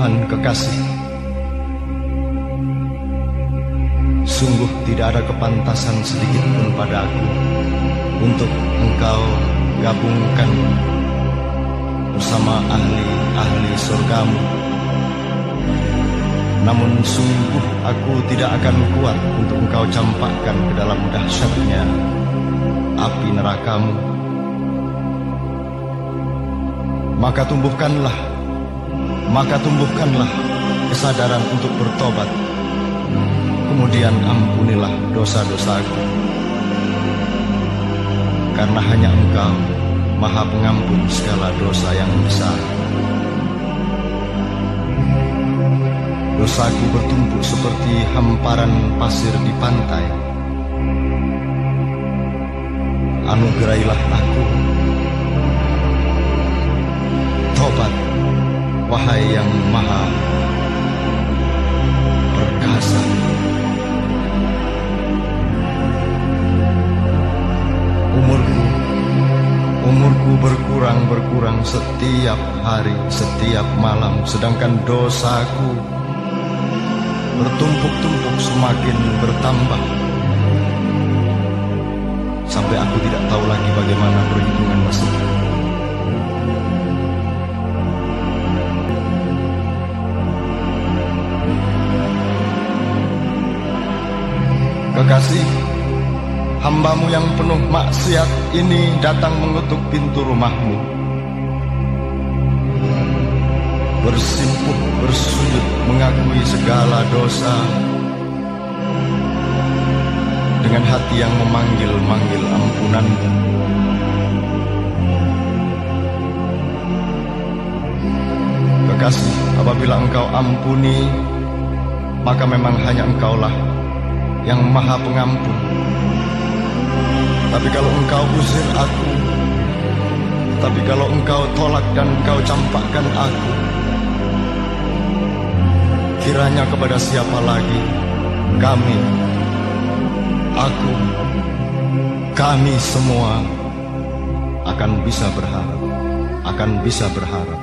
Tuhan kekasih, sungguh tidak ada kepantasan sedikit pun padaku untuk engkau gabungkan bersama ahli-ahli surgamu. Namun sungguh aku tidak akan kuat untuk engkau campakkan ke dalam dahsyatnya api nerakamu. Maka tumbuhkanlah, maka tumbuhkanlah kesadaran untuk bertobat. Kemudian ampunilah dosa-dosaku. Karena hanya engkau maha pengampun segala dosa yang besar. Dosaku bertumpuk seperti hamparan pasir di pantai. Anugerailah aku. Tobat, wahai yang maha perkasa. Umurku, umurku berkurang-berkurang setiap hari, setiap malam, sedangkan dosaku bertumpuk-tumpuk semakin bertambah. Sampai aku tidak tahu lagi bagaimana perhitungan nasib. Kekasih, hambamu yang penuh maksiat ini datang mengetuk pintu rumahmu. Bersimpuh, bersujud, mengakui segala dosa. Dengan hati yang memanggil-manggil ampunanmu. Kekasih, apabila engkau ampuni, maka memang hanya engkaulah yang maha pengampun. Tapi kalau engkau usir aku, tapi kalau engkau tolak dan engkau campakkan aku, kiranya kepada siapa lagi kami, aku, kami semua akan bisa berharap, akan bisa berharap.